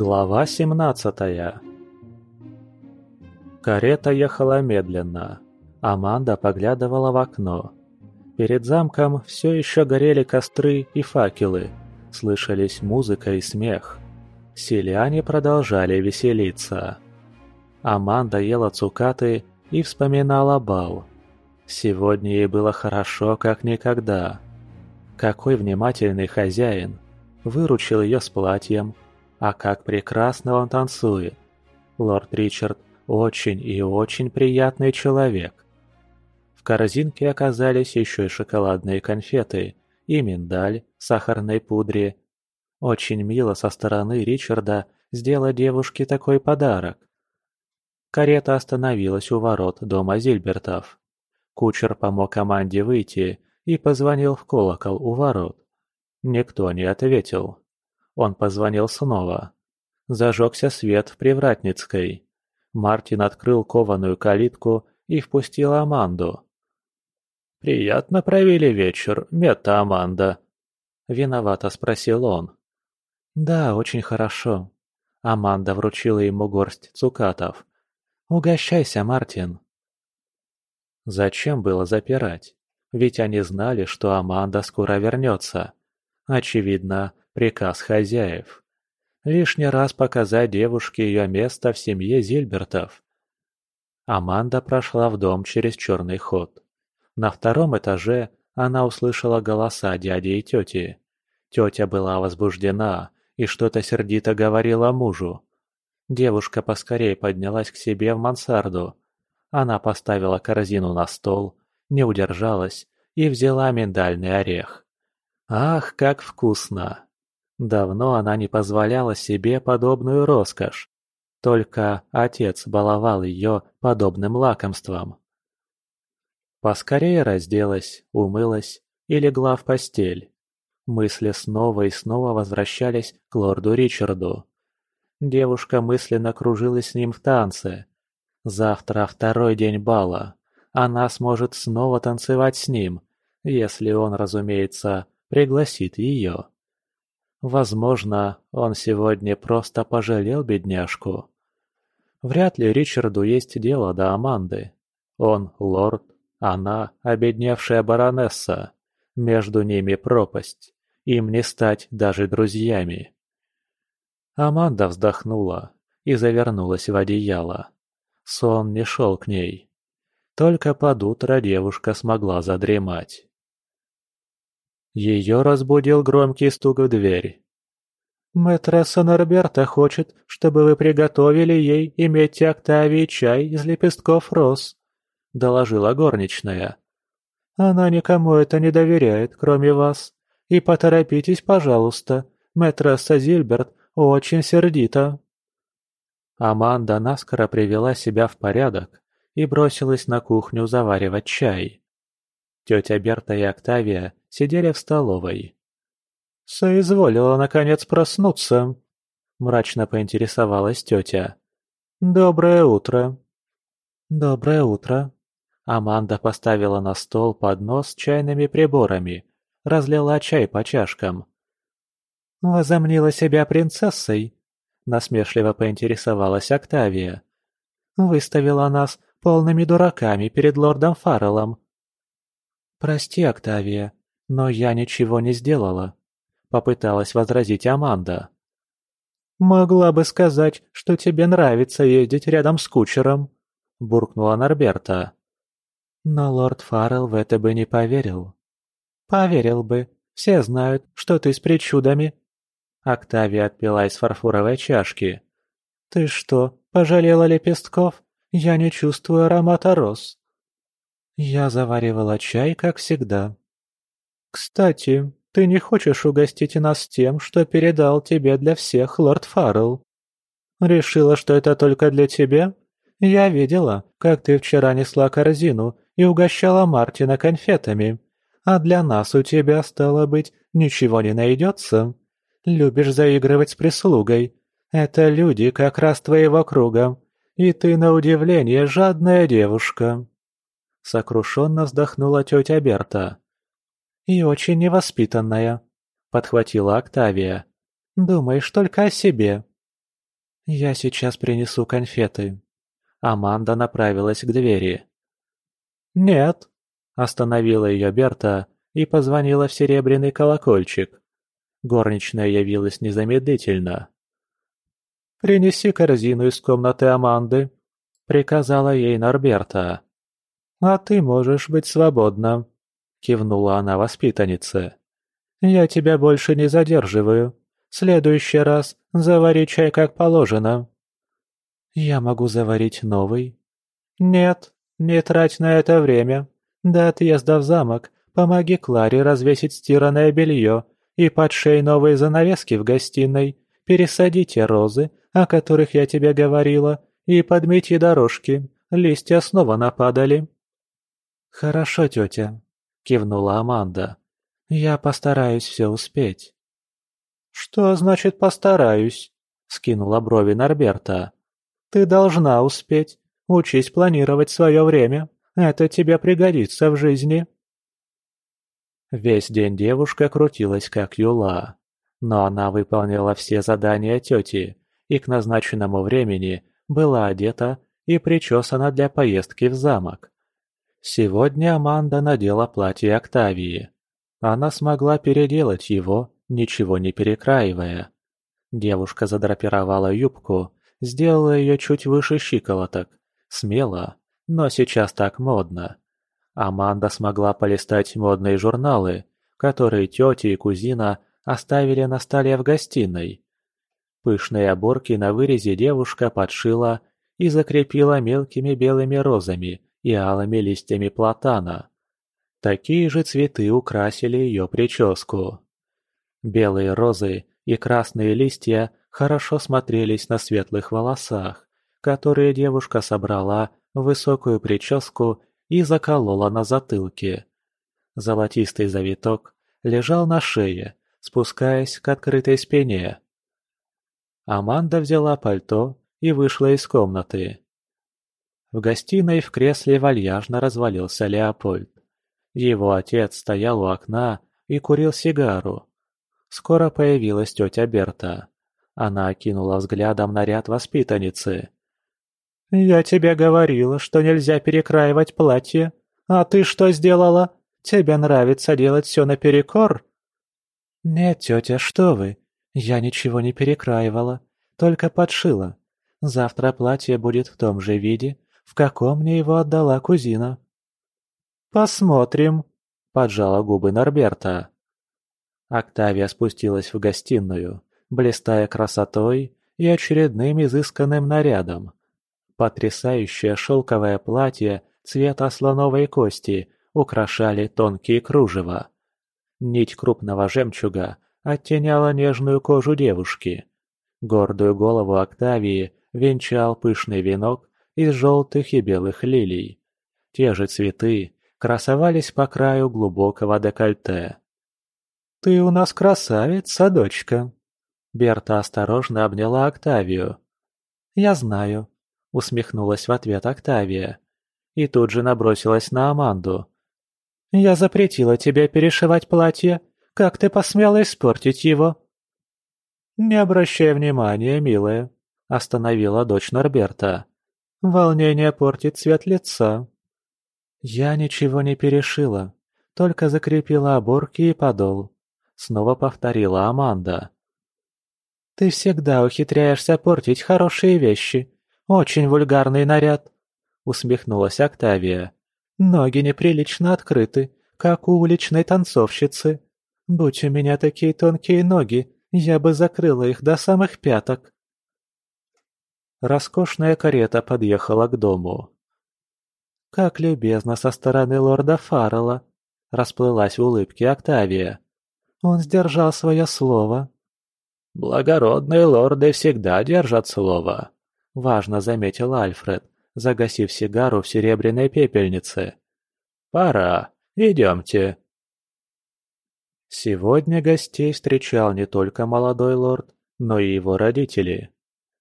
Глава 17 Карета ехала медленно. Аманда поглядывала в окно. Перед замком все еще горели костры и факелы. Слышались музыка и смех. Селяне продолжали веселиться. Аманда ела цукаты и вспоминала бал. Сегодня ей было хорошо, как никогда. Какой внимательный хозяин. Выручил ее с платьем. А как прекрасно он танцует. Лорд Ричард очень и очень приятный человек. В корзинке оказались еще и шоколадные конфеты, и миндаль в сахарной пудре. Очень мило со стороны Ричарда сделать девушке такой подарок. Карета остановилась у ворот дома Зильбертов. Кучер помог команде выйти и позвонил в колокол у ворот. Никто не ответил. Он позвонил снова. Зажегся свет в Привратницкой. Мартин открыл кованую калитку и впустил Аманду. «Приятно провели вечер, Мета Аманда?» Виновато спросил он. «Да, очень хорошо». Аманда вручила ему горсть цукатов. «Угощайся, Мартин!» Зачем было запирать? Ведь они знали, что Аманда скоро вернется. Очевидно, приказ хозяев. Лишний раз показать девушке ее место в семье Зильбертов. Аманда прошла в дом через черный ход. На втором этаже она услышала голоса дяди и тети. Тетя была возбуждена и что-то сердито говорила мужу. Девушка поскорее поднялась к себе в мансарду. Она поставила корзину на стол, не удержалась и взяла миндальный орех. Ах, как вкусно! Давно она не позволяла себе подобную роскошь. Только отец баловал ее подобным лакомством. Поскорее разделась, умылась и легла в постель. Мысли снова и снова возвращались к лорду Ричарду. Девушка мысленно кружилась с ним в танце. Завтра второй день бала. Она сможет снова танцевать с ним, если он, разумеется, пригласит ее. Возможно, он сегодня просто пожалел бедняжку. Вряд ли Ричарду есть дело до Аманды. Он лорд, она обедневшая баронесса. Между ними пропасть. Им не стать даже друзьями. Аманда вздохнула и завернулась в одеяло. Сон не шел к ней. Только под утро девушка смогла задремать. Ее разбудил громкий стук в дверь. «Мэтресса Норберта хочет, чтобы вы приготовили ей иметь Октавии чай из лепестков роз», — доложила горничная. «Она никому это не доверяет, кроме вас. И поторопитесь, пожалуйста, мэтресса Зильберт очень сердита». Аманда наскоро привела себя в порядок и бросилась на кухню заваривать чай. Тетя Берта и Октавия сидели в столовой. «Соизволила, наконец, проснуться», — мрачно поинтересовалась тетя. «Доброе утро». «Доброе утро». Аманда поставила на стол поднос с чайными приборами, разлила чай по чашкам. «Возомнила себя принцессой?» — насмешливо поинтересовалась Октавия. «Выставила нас полными дураками перед лордом Фарреллом». «Прости, Октавия, но я ничего не сделала», — попыталась возразить Аманда. «Могла бы сказать, что тебе нравится ездить рядом с кучером», — буркнула Норберта. Но лорд Фаррелл в это бы не поверил. «Поверил бы. Все знают, что ты с причудами», Октавия отпила из фарфоровой чашки. «Ты что, пожалела лепестков? Я не чувствую аромата роз». Я заваривала чай, как всегда. «Кстати, ты не хочешь угостить нас тем, что передал тебе для всех лорд Фаррелл? Решила, что это только для тебя? Я видела, как ты вчера несла корзину и угощала Мартина конфетами. А для нас у тебя, стало быть, ничего не найдется?» Любишь заигрывать с прислугой. Это люди как раз твоего круга. И ты, на удивление, жадная девушка. Сокрушенно вздохнула тетя Берта. И очень невоспитанная, подхватила Октавия. Думаешь только о себе. «Я сейчас принесу конфеты». Аманда направилась к двери. «Нет», – остановила ее Берта и позвонила в серебряный колокольчик. Горничная явилась незамедлительно. «Принеси корзину из комнаты Аманды», — приказала ей Норберта. «А ты можешь быть свободна», — кивнула она воспитаннице. «Я тебя больше не задерживаю. В следующий раз завари чай как положено». «Я могу заварить новый?» «Нет, не трать на это время. До отъезда в замок помоги Кларе развесить стиранное белье и подшей новые занавески в гостиной, пересадите розы, о которых я тебе говорила, и подмети дорожки, листья снова нападали». «Хорошо, тетя», — кивнула Аманда. «Я постараюсь все успеть». «Что значит «постараюсь»?» — скинула брови Норберта. «Ты должна успеть. Учись планировать свое время. Это тебе пригодится в жизни». Весь день девушка крутилась как юла. Но она выполнила все задания тети и к назначенному времени была одета и причесана для поездки в замок. Сегодня Аманда надела платье Октавии. Она смогла переделать его, ничего не перекраивая. Девушка задрапировала юбку, сделала ее чуть выше щиколоток. Смело, но сейчас так модно. Аманда смогла полистать модные журналы, которые тетя и кузина оставили на столе в гостиной. Пышные оборки на вырезе девушка подшила и закрепила мелкими белыми розами и алыми листьями платана. Такие же цветы украсили ее прическу. Белые розы и красные листья хорошо смотрелись на светлых волосах, которые девушка собрала в высокую прическу и заколола на затылке. Золотистый завиток лежал на шее, спускаясь к открытой спине. Аманда взяла пальто и вышла из комнаты. В гостиной в кресле вальяжно развалился Леопольд. Его отец стоял у окна и курил сигару. Скоро появилась тетя Берта. Она окинула взглядом наряд воспитанницы. «Я тебе говорила, что нельзя перекраивать платье. А ты что сделала? Тебе нравится делать все наперекор?» «Нет, тетя, что вы. Я ничего не перекраивала, только подшила. Завтра платье будет в том же виде, в каком мне его отдала кузина». «Посмотрим», — поджала губы Норберта. Октавия спустилась в гостиную, блистая красотой и очередным изысканным нарядом. Потрясающее шелковое платье цвета слоновой кости украшали тонкие кружева. Нить крупного жемчуга оттеняла нежную кожу девушки. Гордую голову Октавии венчал пышный венок из желтых и белых лилий. Те же цветы красовались по краю глубокого декольте. «Ты у нас красавица, дочка!» Берта осторожно обняла Октавию. «Я знаю», — усмехнулась в ответ Октавия. И тут же набросилась на Аманду. «Я запретила тебе перешивать платье. Как ты посмела испортить его?» «Не обращай внимания, милая», — остановила дочь Норберта. «Волнение портит цвет лица». «Я ничего не перешила, только закрепила оборки и подол», — снова повторила Аманда. «Ты всегда ухитряешься портить хорошие вещи», «Очень вульгарный наряд», — усмехнулась Октавия. «Ноги неприлично открыты, как у уличной танцовщицы. Будь у меня такие тонкие ноги, я бы закрыла их до самых пяток». Роскошная карета подъехала к дому. «Как любезно со стороны лорда Фаррелла!» — расплылась в улыбке Октавия. «Он сдержал свое слово». «Благородные лорды всегда держат слово», важно заметил Альфред, загасив сигару в серебряной пепельнице. «Пора, идемте». Сегодня гостей встречал не только молодой лорд, но и его родители.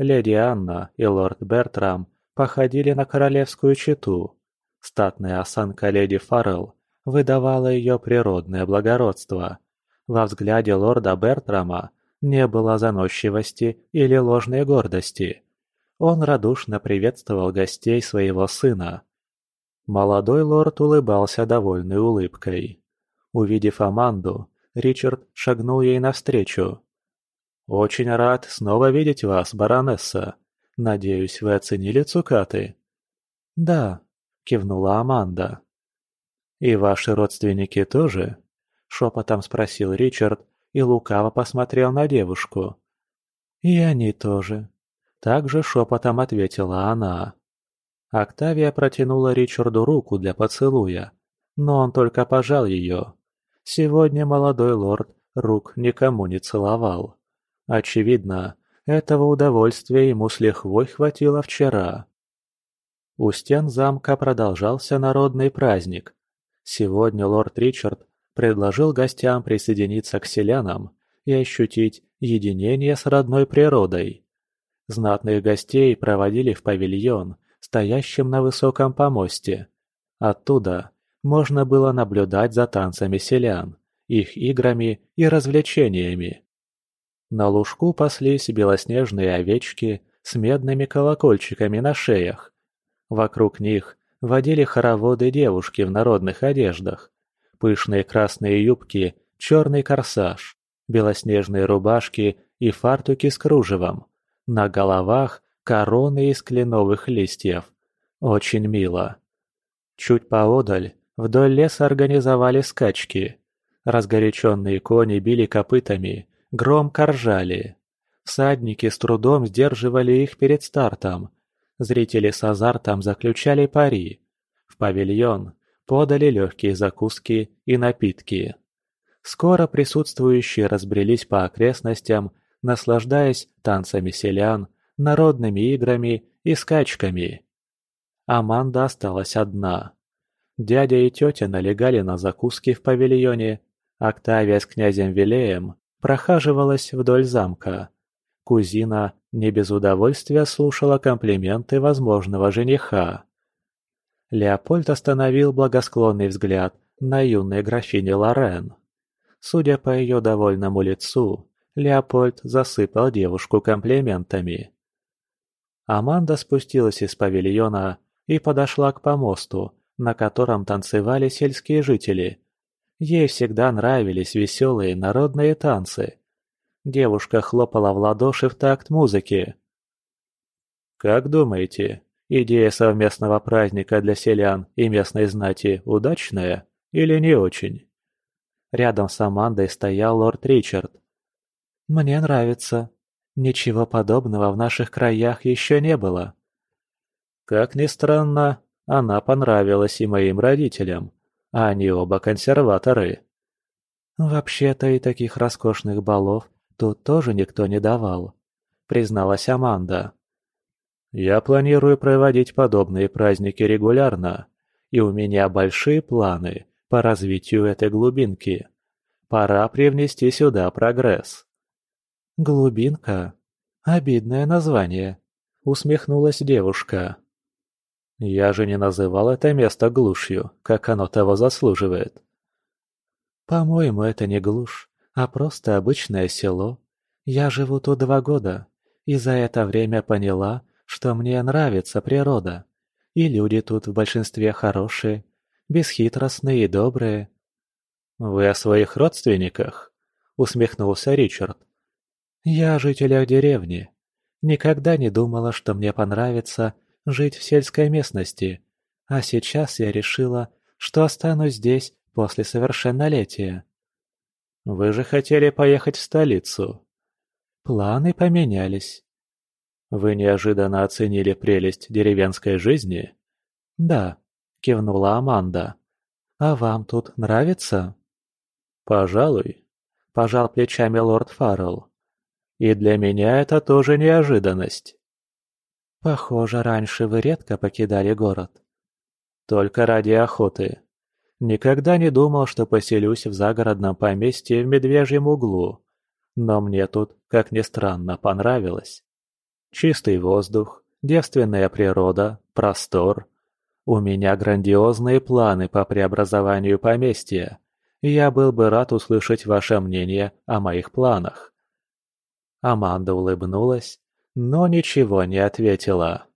Леди Анна и лорд Бертрам походили на королевскую чету. Статная осанка леди Фаррелл выдавала ее природное благородство. Во взгляде лорда Бертрама не было заносчивости или ложной гордости. Он радушно приветствовал гостей своего сына. Молодой лорд улыбался довольной улыбкой. Увидев Аманду, Ричард шагнул ей навстречу. «Очень рад снова видеть вас, баронесса. Надеюсь, вы оценили цукаты?» «Да», — кивнула Аманда. «И ваши родственники тоже?» — шепотом спросил Ричард и лукаво посмотрел на девушку. «И они тоже», — также шепотом ответила она. Октавия протянула Ричарду руку для поцелуя, но он только пожал ее. Сегодня молодой лорд рук никому не целовал. Очевидно, этого удовольствия ему с лихвой хватило вчера. У стен замка продолжался народный праздник. Сегодня лорд Ричард предложил гостям присоединиться к селянам и ощутить единение с родной природой. Знатных гостей проводили в павильон, стоящем на высоком помосте. Оттуда можно было наблюдать за танцами селян, их играми и развлечениями. На лужку паслись белоснежные овечки с медными колокольчиками на шеях. Вокруг них водили хороводы девушки в народных одеждах. Пышные красные юбки, черный корсаж, белоснежные рубашки и фартуки с кружевом. На головах короны из кленовых листьев. Очень мило. Чуть поодаль вдоль леса организовали скачки. Разгоряченные кони били копытами, громко ржали. Всадники с трудом сдерживали их перед стартом. Зрители с азартом заключали пари. В павильон подали легкие закуски и напитки. Скоро присутствующие разбрелись по окрестностям, наслаждаясь танцами селян, народными играми и скачками. Аманда осталась одна. Дядя и тетя налегали на закуски в павильоне. Октавия с князем Вилеем прохаживалась вдоль замка. Кузина не без удовольствия слушала комплименты возможного жениха. Леопольд остановил благосклонный взгляд на юной графине Лорен. Судя по ее довольному лицу, Леопольд засыпал девушку комплиментами. Аманда спустилась из павильона и подошла к помосту, на котором танцевали сельские жители. Ей всегда нравились веселые народные танцы. Девушка хлопала в ладоши в такт музыки. «Как думаете, идея совместного праздника для селян и местной знати удачная или не очень?» Рядом с Амандой стоял лорд Ричард. «Мне нравится. Ничего подобного в наших краях еще не было». Как ни странно, она понравилась и моим родителям, а они оба консерваторы. «Вообще-то и таких роскошных балов тут тоже никто не давал», — призналась Аманда. «Я планирую проводить подобные праздники регулярно, и у меня большие планы по развитию этой глубинки. Пора привнести сюда прогресс». «Глубинка? Обидное название», — усмехнулась девушка. Я же не называл это место глушью, как оно того заслуживает. По-моему, это не глушь, а просто обычное село. Я живу тут два года, и за это время поняла, что мне нравится природа. И люди тут в большинстве хорошие, бесхитростные и добрые. «Вы о своих родственниках?» — усмехнулся Ричард. «Я о жителях деревни. Никогда не думала, что мне понравится жить в сельской местности, а сейчас я решила, что останусь здесь после совершеннолетия. Вы же хотели поехать в столицу. Планы поменялись. Вы неожиданно оценили прелесть деревенской жизни? Да, кивнула Аманда. А вам тут нравится? Пожалуй, пожал плечами лорд Фаррелл. И для меня это тоже неожиданность. Похоже, раньше вы редко покидали город. Только ради охоты. Никогда не думал, что поселюсь в загородном поместье в Медвежьем углу. Но мне тут, как ни странно, понравилось. Чистый воздух, девственная природа, простор. У меня грандиозные планы по преобразованию поместья. Я был бы рад услышать ваше мнение о моих планах. Аманда улыбнулась, но ничего не ответила.